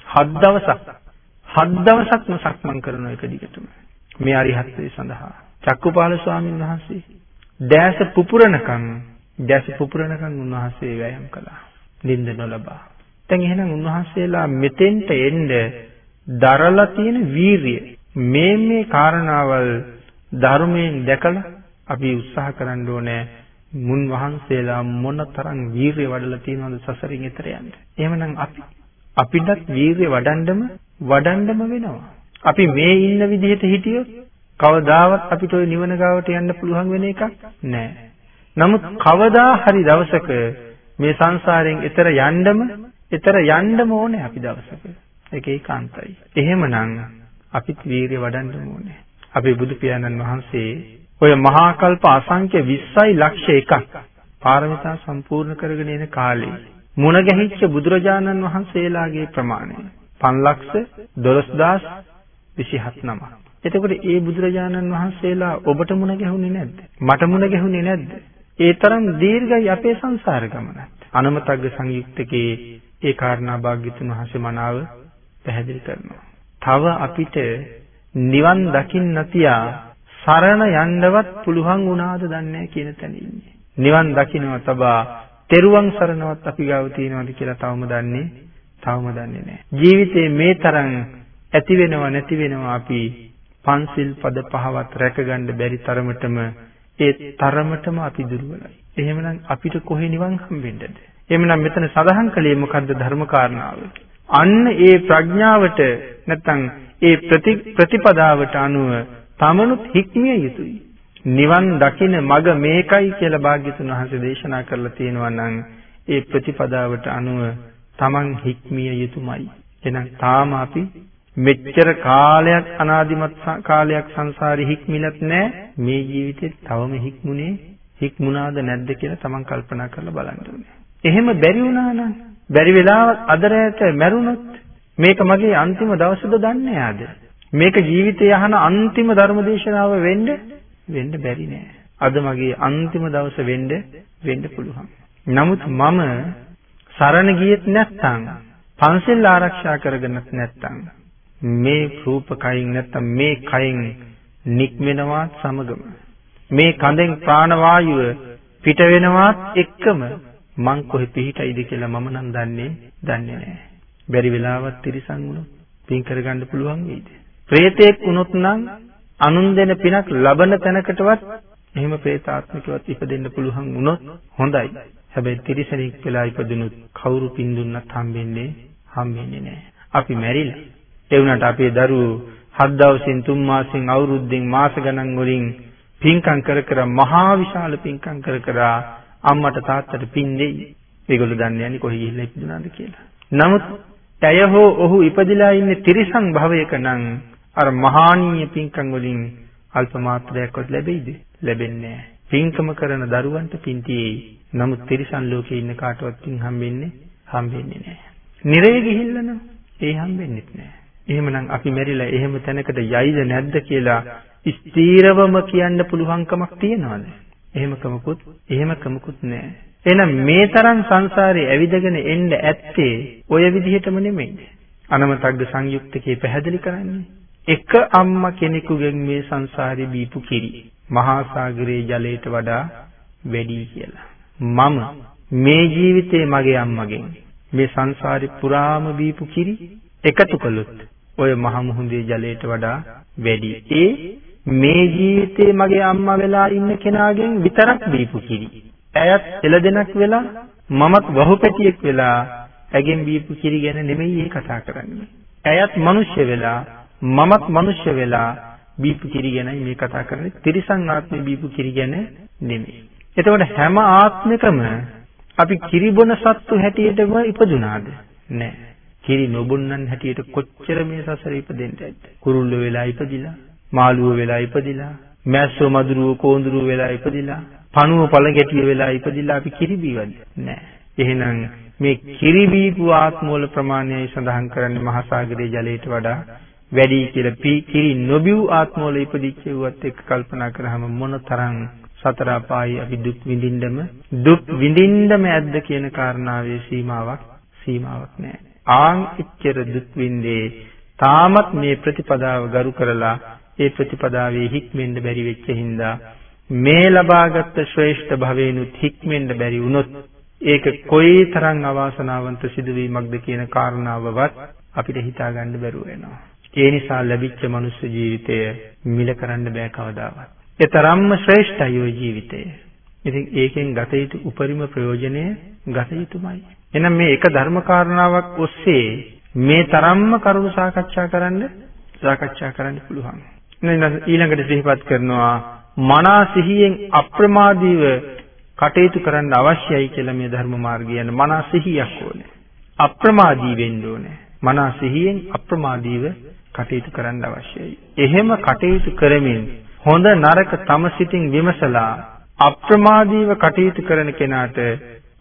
හත් දවසක් හත් දවසක්ම සක්මන් කරන එක දිගටම මේ අරිහත්ත්වයේ සඳහා චක්කුපාල ස්වාමීන් වහන්සේ දැස පුපුරනකම් දැස පුපුරනකම් උන්වහන්සේ වෑයම් කළා නිින්ද නොලබා දැන් එහෙනම් උන්වහන්සේලා මෙතෙන්ට එන්න දරලා තියෙන වීරිය මේ මේ කාරණාවල් ධර්මයෙන් දැකලා අපි උත්සාහ කරන්න ඕනේ මුන් වහන්සේලා මොනතරම් වීරිය වඩලා තියෙනවද සසරින් එතර යන්න. එහෙමනම් අපි අපිටත් වීරිය වඩන්නම වඩන්නම වෙනවා. අපි මේ ඉන්න විදිහට හිටියොත් කවදාවත් අපිට ওই නිවන ගාවට යන්න පුළුවන් වෙන එකක් නෑ. නමුත් කවදා හරි දවසක මේ සංසාරයෙන් එතර යන්නම එතර යන්නම ඕනේ අපි දවසක. ඒක ඒකාන්තයි. එහෙමනම් අපිත් වීරිය වඩන්න ඕනේ. අපේ බුදු පියාණන් වහන්සේ ඔය මහා කල්ප අසංඛ්‍ය 20යි ලක්ෂ එකක් පාරමිතා සම්පූර්ණ කරගෙන එන කාලේ මුණ ගැහිච්ච බුදුරජාණන් වහන්සේලාගේ ප්‍රමාණය 512027 නම. එතකොට ඒ බුදුරජාණන් වහන්සේලා ඔබට මුණ ගැහුනේ නැද්ද? මට මුණ ගැහුනේ නැද්ද? ඒ තරම් දීර්ඝයි අපේ සංසාර ගමන. අනමතග්ග සංයුක්තකේ ඒ කාරණා භාග්‍යතුන් වහන්සේ මනාව පැහැදිලි කරනවා. තව අපිට නිවන් දකින්න තියා සරණ යන්නවත් පුළුවන් වුණාද දන්නේ කියන තැන ඉන්නේ. නිවන් දකින්නව තබා තෙරුවන් සරණවත් අපි ගාව තියෙනවද කියලා තවම දන්නේ තවම දන්නේ නැහැ. ජීවිතේ මේ තරම් ඇති වෙනව නැති වෙනව අපි පන්සිල් පද පහවත් රැකගන්න බැරි තරමටම ඒ තරමටම අපි දුර්වලයි. එහෙමනම් අපිට කොහේ නිවන් හම්බෙන්නද? එහෙමනම් මෙතන සඳහන් කළේ මොකද්ද ධර්ම කාරණාව? අන්න ඒ ප්‍රඥාවට නැත්තම් ඒ ප්‍රතිපදාවට අනුව තමනුත් හික්මිය යුතුයි. නිවන් දකින මග මේකයි කියලා භාග්‍යතුන් වහන්සේ දේශනා කරලා තියෙනවා නම් ඒ ප්‍රතිපදාවට අනුව තමන් හික්මිය යුතුමයි. එහෙනම් තාම අපි මෙච්චර කාලයක් අනාදිමත් කාලයක් සංසාරේ හික්මිලත් නැහැ. මේ ජීවිතේ තවම හික්මුනේ හික්මුණාද නැද්ද කියලා තමන් කල්පනා කරලා බලන්න ඕනේ. එහෙම බැරි වුණා නම් බැරි වෙලාවක් අදරයට මැරුණොත් මේක මගේ අන්තිම දවසද දන්නේ ආද? මේක ජීවිතයේ අහන අන්තිම ධර්ම දේශනාව වෙන්න වෙන්න බැරි නෑ. අද මගේ අන්තිම දවස වෙන්න වෙන්න පුළුවන්. නමුත් මම සරණ ගියෙත් නැත්නම් පන්සල් ආරක්ෂා කරගෙනත් නැත්නම් මේ රූපකයින් නැත්නම් මේ කයින් නික්මෙනවත් සමගම මේ කඳෙන් ප්‍රාණ වායුව පිට වෙනවත් එක්කම මං කොහෙ පිහිටයිද කියලා මම නම් දන්නේ දන්නේ නැහැ. බැරි වෙලාවත් තිරිසන් වුණොත් පින් කරගන්න පුළුවන් වෙයිද? ප්‍රේතෙක් වුණොත් නම් අනුන් දෙන පිනක් ලබන තැනකටවත් එහෙම ප්‍රේතාත්මිකවත් ඉපදෙන්න පුළුවන් වුණොත් හොඳයි. හැබැයි තිරිසනෙක් වෙලා ඉපදුනොත් කවුරු පින් දුන්නත් හම්බෙන්නේ හම්බෙන්නේ නැහැ. අපි මැරිලා. ඒ වුණාට අපේ දරුවෝ හත් දවසින් තුන් මාසෙන් අවුරුද්දෙන් මාස ගණන් වලින් පින්කම් කර කර මහා විශාල පින්කම් කර කර අම්මට තාත්තට පින් දෙයි. ඒගොල්ලෝ දන්නේ නැහැ කොහේ ගිහිල්ලා ඉපදුනාද කියලා. නමුත් ඇය හෝ ඔහු ඉපදිලා ඉන්නේ තිරිසන් භවයක නම් අර මහානීය පින්කම් වලින් අල්ප මාත්‍රයක්වත් ලැබෙයිද? ලැබෙන්නේ නැහැ. පින්කම කරන දරුවන්ට පින් තියෙයි. නමුත් තිරිසන් ලෝකේ ඉන්න කාටවත් පින් හම්බෙන්නේ හම්බෙන්නේ නැහැ. නිරේ ගිහිල්ලා නම් ඒ හම්බෙන්නේත් නැහැ. එහෙමනම් අපි මෙරිලා එහෙම තැනකට යයිද නැද්ද කියලා ස්ථීරවම කියන්න පුළුවන්කමක් තියනවාද? එහෙම කමකුත් එහෙම කමකුත් නැහැ. එහෙනම් මේ තරම් සංසාරේ ඇවිදගෙන එන්න ඇත්තේ ඔය විදිහටම නෙමෙයි. අනමතග්ග සංයුක්තකේ පැහැදිලි කරන්නේ. එක අම්මා කෙනෙකුගෙන් මේ සංසාරේ බීපු කිරි මහා සාගරයේ ජලයට වඩා වැඩි කියලා. මම මේ ජීවිතේ මගේ අම්මගෙන් මේ සංසාරේ පුරාම බීපු කිරි එකතු කළොත් ඔය මහ මුහුදේ ජලයට වඩා වැඩි. ඒ මේ ජීවිතේ මගේ අම්මා වෙලා ඉන්න කෙනාගෙන් විතරක් බීපු කිරි. ඇයත් එළදෙනක් වෙලා මමත් වහුපැටියෙක් වෙලා ඇගෙන් බීපු කිරි ගැන නෙමෙයි මේ කතා කරන්නේ. ඇයත් මිනිස්සු වෙලා මමත් මිනිස්සු වෙලා බීපු කිරි ගැනයි මේ කතා කරන්නේ. තිරිසන් ආත්මේ බීපු කිරි ගැන නෙමෙයි. එතකොට හැම ආත්මෙකම අපි කිරි බොන සත්තු හැටියටම ඉපදුනාද? නැහැ. කිරි නොබොන්නන් හැටියට කොච්චර මේ සසරේ ඉපදෙන්න ඇද්ද? කුරුල්ලෝ වෙලා ඉපදිලා, මාළුවෝ වෙලා ඉපදිලා, මැස්සෝ මදුරුවෝ කෝඳුරුවෝ වෙලා ඉපදිලා, පණුව පළඟැටිය වෙලා ඉපදිලා අපි කිරි බීවද? නෑ. එහෙනම් මේ කිරි බීපු ආත්මවල ප්‍රමාණයයි සඳහන් කරන්නේ මහා සාගරයේ ජලයට වඩා වැඩි කියලා කිරි නොබිව් ආත්මවල ඉපදිච්ච වුවත් එක්ක කල්පනා කරාම මොනතරම් සතර අපායේ අපි දුක් විඳින්නම දුක් විඳින්නම ඇද්ද කියන කාරණාවේ සීමාවක් සීමාවක් නැහැ. ආන් එච්චර දුක් විඳේ තාමත් මේ ප්‍රතිපදාව ගරු කරලා ඒ ප්‍රතිපදාවේ හික්මෙන්න බැරි වෙච්ච හින්දා මේ ලබාගත් ශ්‍රේෂ්ඨ භවේනුත් හික්මෙන්න බැරි වුණොත් ඒක කොයිතරම් අවාසනාවන්ත සිදුවීමක්ද කියන කාරණාවවත් අපිට හිතා ගන්න බැරුව වෙනවා. ඒ නිසා ලැබිච්ච මනුස්ස ජීවිතය මිල කරන්න බෑ කවදාවත්. ඒ තරම්ම ශ්‍රේෂ්ඨයි ওই ජීවිතය. ඉතින් ඒකෙන් ගත යුතු උපරිම ප්‍රයෝජනය ගත යුතුමයි. එහෙනම් මේ එක ධර්ම කාරණාවක් ඔස්සේ මේ තරම්ම කරුණු සාකච්ඡා කරන්න සාකච්ඡා කරන්න පුළුවන්. ඊළඟට සිහිපත් කරනවා මනා සිහියෙන් අප්‍රමාදීව කටයුතු කරන්න අවශ්‍යයි කියලා මේ ධර්ම මාර්ගය යන මනා සිහියක් ඕනේ. අප්‍රමාදී වෙන්න ඕනේ. මනා සිහියෙන් අප්‍රමාදීව කටයුතු කරන්න අවශ්‍යයි. එහෙම කටයුතු කරමින් හොඳ නරක තම සිතින් විමසලා අප්‍රමාදීව කටයුතු කරන කෙනාට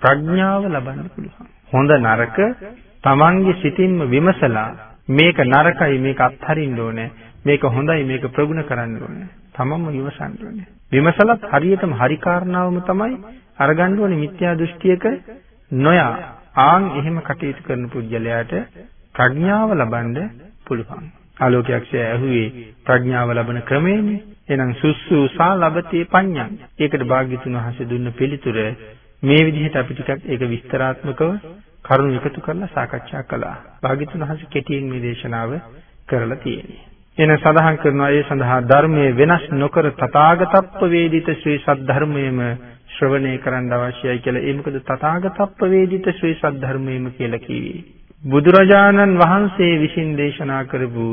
ප්‍රඥාව ලබන්න පුළුවන්. හොඳ නරක තමන්ගේ සිතින්ම විමසලා මේක නරකයි මේක අත්හරින්න ඕනේ. මේක හොඳයි මේක ප්‍රගුණ කරන්න ඕනේ. තමන්ම විමසන්න ඕනේ. විමසලත් හරියටම හරි කාරණාවම තමයි අරගන්න ඕනේ මිත්‍යා දෘෂ්ටියක නොයා. ආන් එහෙම කටයුතු කරන පුජ්‍යලයාට ප්‍රඥාව ලබන්න පුළුවන්. ආලෝකයක්ෂය ඇහුවේ ප්‍රඥාව ලබන ක්‍රමයනේ. එහෙනම් සුස්සුසා ලබතේ පඤ්ඤං. ඒකට භාග්‍යතුන් වහන්සේ දුන්න පිළිතුර මේ විදිහට අපි ටිකක් ඒක විස්තරාත්මකව කරුණු එකතු කරලා සාකච්ඡා කළා. භාග්‍යතුන් වහන්සේ කෙටියෙන් මේ දේශනාව කරලා තියෙන්නේ. එන සඳහන් කරනවා ඒ සඳහා ධර්මයේ වෙනස් නොකර තථාගතප්ප වේදිත ශ්‍රී සද්ධර්මයේම ශ්‍රවණය කරන්න අවශ්‍යයි කියලා. ඒ මොකද තථාගතප්ප වේදිත ශ්‍රී සද්ධර්මයේම කියලා කිව්වේ. බුදුරජාණන් වහන්සේ විසින් දේශනා කරපු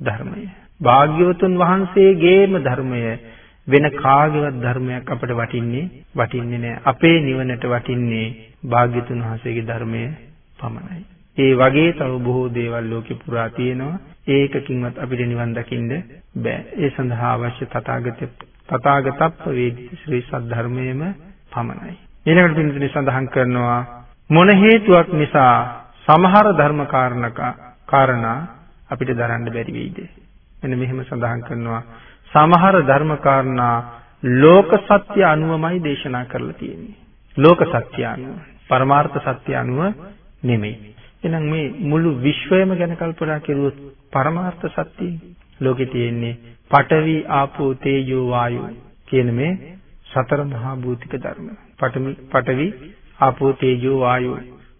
ධර්මය. භාග්‍යවතුන් වහන්සේගේම ධර්මය වෙන කාගේවත් ධර්මයක් අපට වටින්නේ වටින්නේ නැහැ. අපේ නිවනට වටින්නේ භාග්‍යතුන් වහන්සේගේ ධර්මය පමණයි. ඒ වගේ තව බොහෝ දේවල් ලෝකේ පුරා තියෙනවා. ඒකකින්වත් අපිට නිවන් දකින්න බෑ. ඒ සඳහා අවශ්‍ය තථාගත තථාගතප්ප වේදිත ශ්‍රී සද්ධර්මයේම පමණයි. ඊළඟට පින්තුනි සඳහන් කරනවා මොන හේතුවක් නිසා සමහර ධර්ම කාරණා අපිට දරන්න බැරි වෙයිද? මෙන්න මෙහෙම සඳහන් කරනවා සමහර ධර්ම කාරණා ලෝක සත්‍ය අනුවමයි දේශනා කරලා තියෙන්නේ. ලෝක සත්‍ය අනුව. පරමාර්ථ සත්‍ය අනුව නෙමෙයි. එහෙනම් මේ මුළු විශ්වයම ගැන කල්පනා කරුවොත් පරමාර්ථ සත්‍යයි. ලෝකේ තියෙන්නේ පඨවි ආපෝ තේජෝ වායෝ කියන මේ සතර මහා භූතික ධර්ම. පඨවි පඨවි ආපෝ තේජෝ වායෝ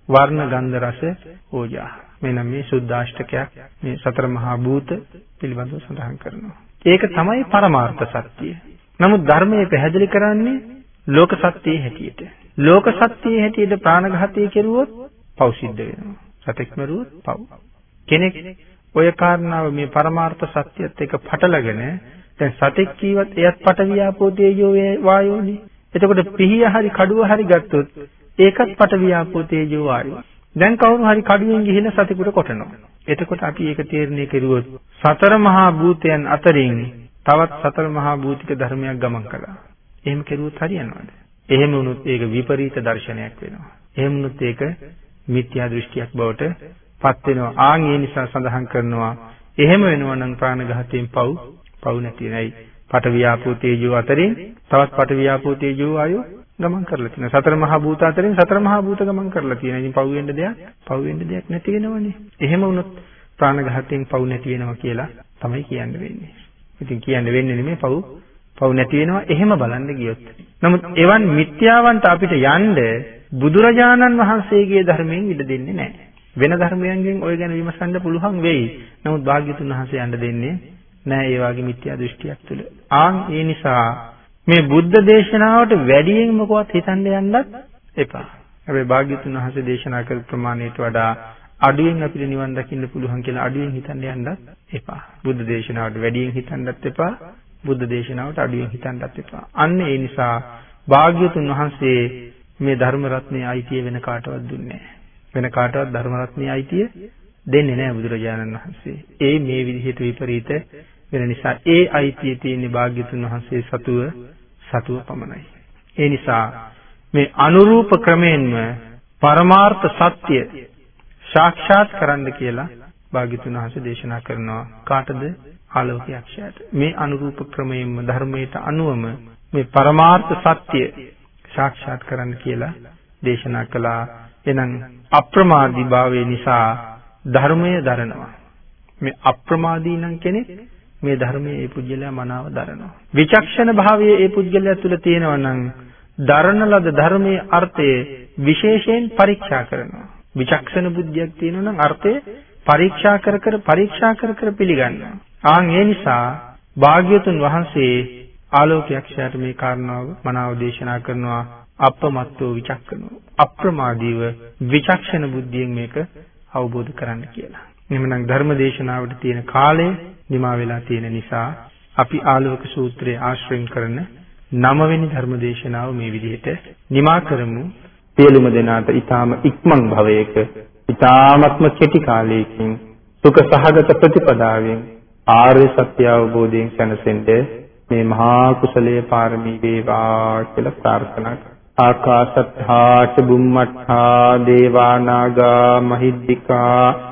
වර්ණ ගන්ධ රස ඕජා. මෙන්න මේ සුද්ධාෂ්ටකයක් මේ සතර මහා භූත පිළිබඳව සඳහන් කරනවා. ඒක තමයි පරමාර්ථ සත්‍යය. නමුත් ධර්මයේ පැහැදිලි කරන්නේ ලෝක සත්‍යයේ හැටියට. ලෝක සත්‍යයේ හැටියට ප්‍රාණඝාතය කෙරුවොත් පව් සිද්ධ වෙනවා. සතෙක් මරුවොත් පව්. කෙනෙක් ඔය කාරණාව මේ පරමාර්ථ සත්‍යයත් එක්ක පටලගෙන දැන් සතෙක් කීවත් එයත් පටවියාපෝ තේජෝ වායෝනේ. එතකොට පිහිය හරි කඩුව හරි ගත්තොත් ඒකත් පටවියාපෝ තේජෝ වායෝ. දැන් කවුරු හරි කඩුවෙන් ගිහින් සතෙකුට කොටනවා. එතකොට අපි ඒක තීරණය කෙරුවොත් සතර මහා භූතයන් අතරින් තවත් සතර මහා භූතික ධර්මයක් ගමන් කළා. එහෙම කෙරුවොත් හරියනවද? එහෙම වුණොත් ඒක විපරීත දර්ශනයක් වෙනවා. එහෙම වුණොත් ඒක මිත්‍යා දෘෂ්ටියක් බවට පත් වෙනවා. ආන් ඒ නිසා සඳහන් කරනවා එහෙම වෙනවා නම් ප්‍රාණඝාතයෙන් පව් පව් නැති වෙනයි. පට වියාපෝ තේජෝ අතරින් තවත් පට වියාපෝ තේජෝ ආයෝ ගමන් කරලා තියෙනවා. සතර මහා භූත අතරින් සතර මහා භූත ගමන් කරලා තියෙනවා. ඉතින් පව් වෙන්න දෙයක් පව් වෙන්න දෙයක් නැති වෙනවනේ. එහෙම වුණොත් ප්‍රාණඝාතයෙන් පව් නැති වෙනවා කියලා තමයි කියන්න වෙන්නේ. ඉතින් කියන්න වෙන්නේ නෙමෙයි පව් පව් නැති වෙනවා එහෙම බලන්න ගියොත්. නමුත් එවන් මිත්‍යාවන්ට අපිට යන්න බුදුරජාණන් වහන්සේගේ ධර්මයෙන් ඉඩ දෙන්නේ නැහැ. වෙන ධර්මයන්ගෙන් ඔය ගැන විමසන්න පුළුවන් වෙයි. නමුත් භාග්‍යතුන් වහන්සේ යන්න දෙන්නේ නැහැ ඒ වගේ මිත්‍යා දෘෂ්ටියක් තුළ. ආන් ඒ නිසා මේ බුද්ධ දේශනාවට වැඩියෙන් මොකවත් හිතන්න යන්නත් එපා. හැබැයි භාග්‍යතුන් වහන්සේ දේශනා කළ ප්‍රමාණයට වඩා අඩුවෙන් අපිට නිවන් දකින්න පුළුවන් කියලා අඩුවෙන් හිතන්න යන්නත් එපා. බුද්ධ දේශනාවට වැඩියෙන් හිතන්නත් එපා. බුද්ධ දේශනාවට අඩුවෙන් හිතන්නත් එපා. අන්න ඒ නිසා භාග්‍යතුන් වහන්සේ මේ ධර්ම රත්නයේ අයිතිය වෙන කාටවත් දුන්නේ වෙන කාටවත් ධර්ම රත්නයේ අයිතිය දෙන්නේ නැහැ බුදුරජාණන් වහන්සේ. ඒ මේ විදිහට විපරීත වෙන නිසා ඒ අයිතිය තියෙන භාග්‍යතුන් වහන්සේ සතුව සතුව පමණයි. ඒ නිසා මේ අනුරූප ක්‍රමයෙන්ම පරමාර්ථ සත්‍ය සාක්ෂාත් කරන්න කියලා භාග්‍යතුන් වහන්සේ දේශනා කරනවා. කාටද? ආලෝකයක්ෂයට මේ අනුරූප ක්‍රමයෙන්ම ධර්මයට අනුවම මේ පරමාර්ථ සත්‍ය සාක්ෂාත් කරන්න කියලා දේශනා කළා. එනම් අප්‍රමාදී භාවයේ නිසා ධර්මය දරනවා. මේ අප්‍රමාදී නම් කෙනෙක් මේ ධර්මයේ ඒ පුජ්‍යලයා මනාව දරනවා විචක්ෂණ භාවයේ ඒ පුජ්‍යලයා තුල තියෙනවා නම් දරන ලද ධර්මයේ අර්ථය විශේෂයෙන් පරීක්ෂා කරනවා. විචක්ෂණ බුද්ධියක් තියෙනවා නම් අර්ථය පරීක්ෂා කර කර පරීක්ෂා කර කර පිළිගන්නවා. ආන් ඒ නිසා භාග්‍යතුන් වහන්සේ ආලෝකයක්ෂයට මේ කාරණාව මනාව දේශනා කරනවා අපමත්තෝ විචක්කනෝ අප්‍රමාදීව විචක්ෂණ බුද්ධියෙන් මේක අවබෝධ කරන්න කියලා. එහෙමනම් ධර්ම දේශනාවට තියෙන කාලය නිමා වෙලා තියෙන නිසා අපි ආලෝක සූත්‍රයේ ආශ්‍රයෙන් කරන නවවෙනි ධර්ම දේශනාව මේ විදිහට නිමා කරමු. සියලුම දෙනාට ඊටාම ඉක්මන් භවයක ඊටාමත්ම කෙටි කාලයකින් සුඛ සහගත ප්‍රතිපදාවෙන් ආර්ය සත්‍ය අවබෝධයෙන් සැනසෙන්න මේ මහා කුසලයේ පාරමී වේවා කියලා ප්‍රාර්ථනා කරා. ආකාශත්ථාච බුම්මත්ථා දේවා නාග මහිද්దికා